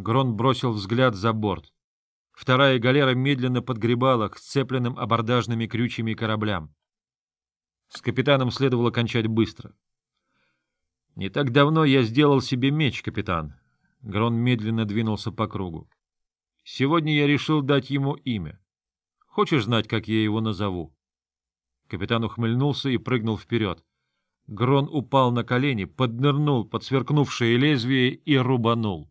Грон бросил взгляд за борт. Вторая галера медленно подгребала к сцепленным абордажными крючьями кораблям. С капитаном следовало кончать быстро. — Не так давно я сделал себе меч, капитан. Грон медленно двинулся по кругу. — Сегодня я решил дать ему имя. Хочешь знать, как я его назову? Капитан ухмыльнулся и прыгнул вперед. Грон упал на колени, поднырнул под сверкнувшее лезвие и рубанул.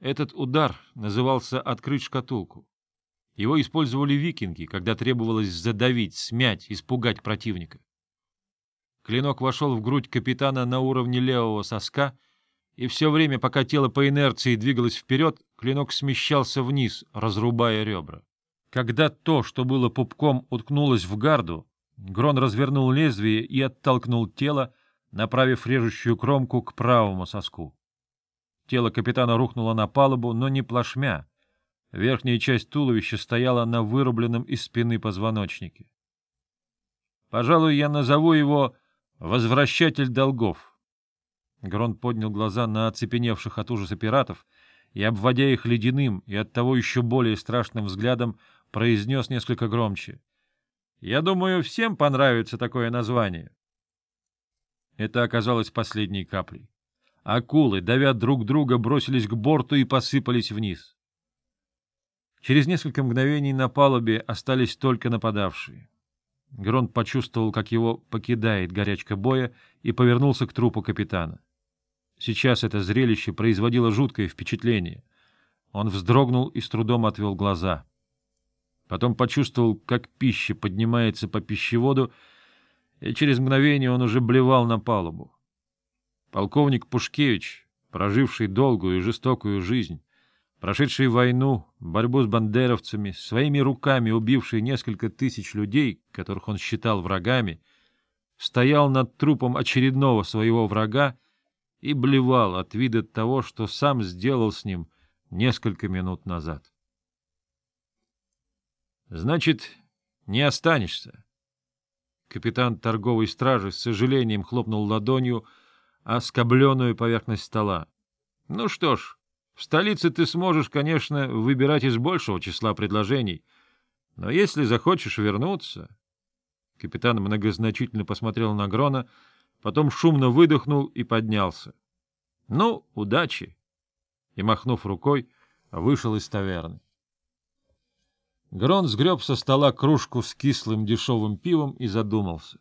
Этот удар назывался «открыть шкатулку». Его использовали викинги, когда требовалось задавить, смять, испугать противника. Клинок вошел в грудь капитана на уровне левого соска, и все время, пока тело по инерции двигалось вперед, клинок смещался вниз, разрубая ребра. Когда то, что было пупком, уткнулось в гарду, Грон развернул лезвие и оттолкнул тело, направив режущую кромку к правому соску. Тело капитана рухнуло на палубу, но не плашмя. Верхняя часть туловища стояла на вырубленном из спины позвоночнике. Пожалуй, я назову его «возвращатель долгов». Грон поднял глаза на оцепеневших от ужаса пиратов и, обводя их ледяным и оттого еще более страшным взглядом, произнес несколько громче. «Я думаю, всем понравится такое название». Это оказалось последней каплей. Акулы, давя друг друга, бросились к борту и посыпались вниз. Через несколько мгновений на палубе остались только нападавшие. Грон почувствовал, как его покидает горячка боя, и повернулся к трупу капитана. Сейчас это зрелище производило жуткое впечатление. Он вздрогнул и с трудом отвел глаза. Потом почувствовал, как пища поднимается по пищеводу, и через мгновение он уже блевал на палубу. Полковник Пушкевич, проживший долгую и жестокую жизнь, прошедший войну, борьбу с бандеровцами, своими руками убивший несколько тысяч людей, которых он считал врагами, стоял над трупом очередного своего врага и блевал от вида того, что сам сделал с ним несколько минут назад. Значит, не останешься. Капитан торговой стражи с сожалением хлопнул ладонью о скобленную поверхность стола. Ну что ж, в столице ты сможешь, конечно, выбирать из большего числа предложений, но если захочешь вернуться... Капитан многозначительно посмотрел на Грона, потом шумно выдохнул и поднялся. — Ну, удачи! И, махнув рукой, вышел из таверны. Грон сгреб со стола кружку с кислым дешевым пивом и задумался.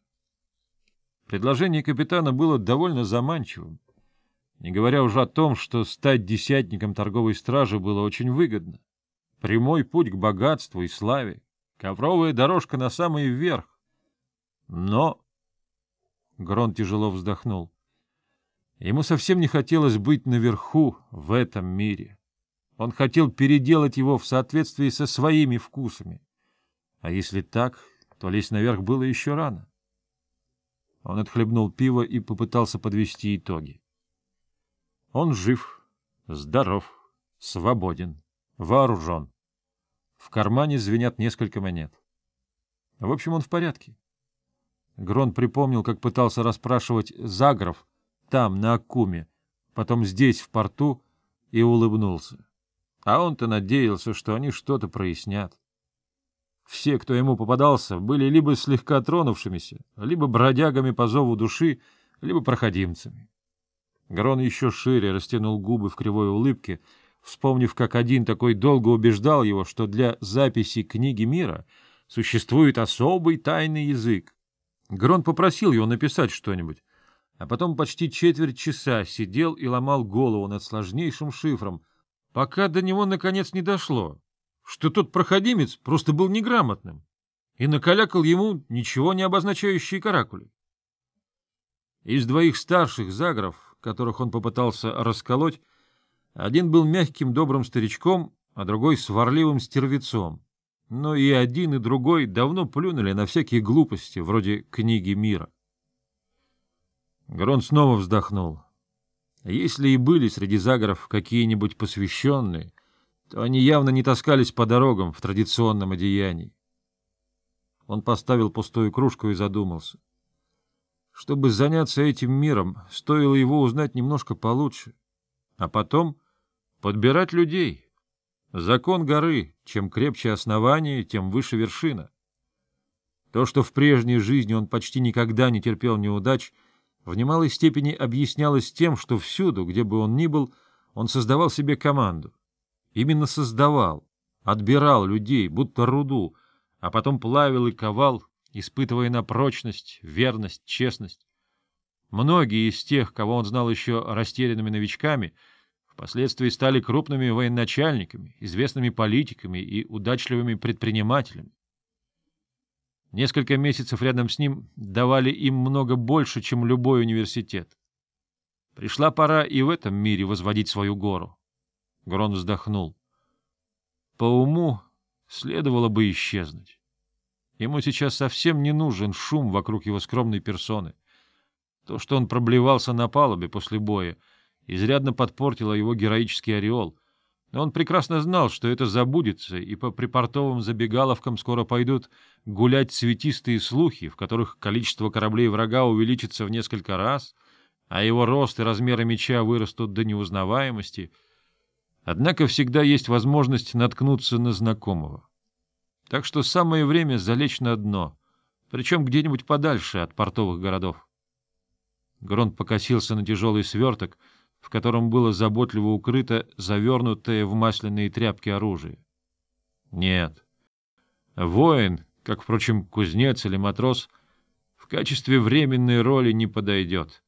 Предложение капитана было довольно заманчивым, не говоря уже о том, что стать десятником торговой стражи было очень выгодно. Прямой путь к богатству и славе, ковровая дорожка на самый верх. Но... Грон тяжело вздохнул. Ему совсем не хотелось быть наверху в этом мире. Он хотел переделать его в соответствии со своими вкусами. А если так, то лезть наверх было еще рано. Он отхлебнул пиво и попытался подвести итоги. Он жив, здоров, свободен, вооружен. В кармане звенят несколько монет. В общем, он в порядке. Грон припомнил, как пытался расспрашивать Загров там, на Акуме, потом здесь, в порту, и улыбнулся. А он-то надеялся, что они что-то прояснят. Все, кто ему попадался, были либо слегка тронувшимися, либо бродягами по зову души, либо проходимцами. Грон еще шире растянул губы в кривой улыбке, вспомнив, как один такой долго убеждал его, что для записи книги мира существует особый тайный язык. Грон попросил его написать что-нибудь, а потом почти четверть часа сидел и ломал голову над сложнейшим шифром, пока до него наконец не дошло, что тот проходимец просто был неграмотным и накалякал ему ничего не обозначающие каракули. Из двоих старших загров, которых он попытался расколоть, один был мягким добрым старичком, а другой — сварливым стервецом. Но и один, и другой давно плюнули на всякие глупости, вроде книги мира. Грон снова вздохнул. Если и были среди загоров какие-нибудь посвященные, то они явно не таскались по дорогам в традиционном одеянии. Он поставил пустую кружку и задумался. Чтобы заняться этим миром, стоило его узнать немножко получше, а потом Подбирать людей. Закон горы. Чем крепче основание, тем выше вершина. То, что в прежней жизни он почти никогда не терпел неудач, в немалой степени объяснялось тем, что всюду, где бы он ни был, он создавал себе команду. Именно создавал, отбирал людей, будто руду, а потом плавил и ковал, испытывая на прочность, верность, честность. Многие из тех, кого он знал еще растерянными новичками, впоследствии стали крупными военачальниками, известными политиками и удачливыми предпринимателями. Несколько месяцев рядом с ним давали им много больше, чем любой университет. Пришла пора и в этом мире возводить свою гору. Грон вздохнул. По уму следовало бы исчезнуть. Ему сейчас совсем не нужен шум вокруг его скромной персоны. То, что он проблевался на палубе после боя, изрядно подпортило его героический ореол. Но он прекрасно знал, что это забудется, и по припортовым забегаловкам скоро пойдут гулять цветистые слухи, в которых количество кораблей врага увеличится в несколько раз, а его рост и размеры меча вырастут до неузнаваемости. Однако всегда есть возможность наткнуться на знакомого. Так что самое время залечь на дно, причем где-нибудь подальше от портовых городов. Гронт покосился на тяжелый сверток, в котором было заботливо укрыто завернутое в масляные тряпки оружие. Нет. Воин, как, впрочем, кузнец или матрос, в качестве временной роли не подойдет.